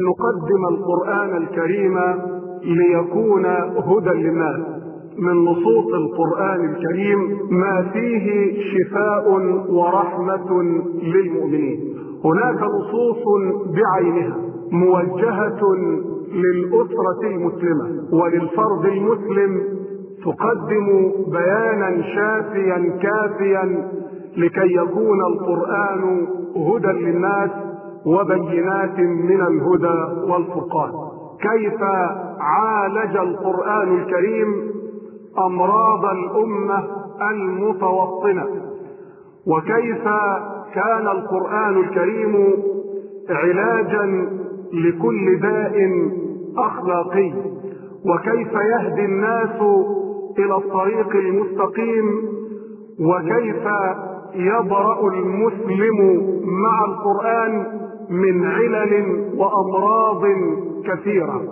نقدم القرآن الكريم ليكون هدى للناس. من نصوص القرآن الكريم ما فيه شفاء ورحمة للمؤمنين. هناك نصوص بعينها موجهة للأسرة المسلمة وللفرد المسلم تقدم بيانا شافيا كافيا لكي يكون القرآن هدى للناس وبينات من الهدى والفرقان. كيف عالج القرآن الكريم أمراض الأمة المتوطنة؟ وكيف كان القرآن الكريم علاجا لكل داء أخلاقي؟ وكيف يهدي الناس إلى الطريق المستقيم؟ وكيف يبرأ المسلم مع القرآن من علل وأمراض كثيرة.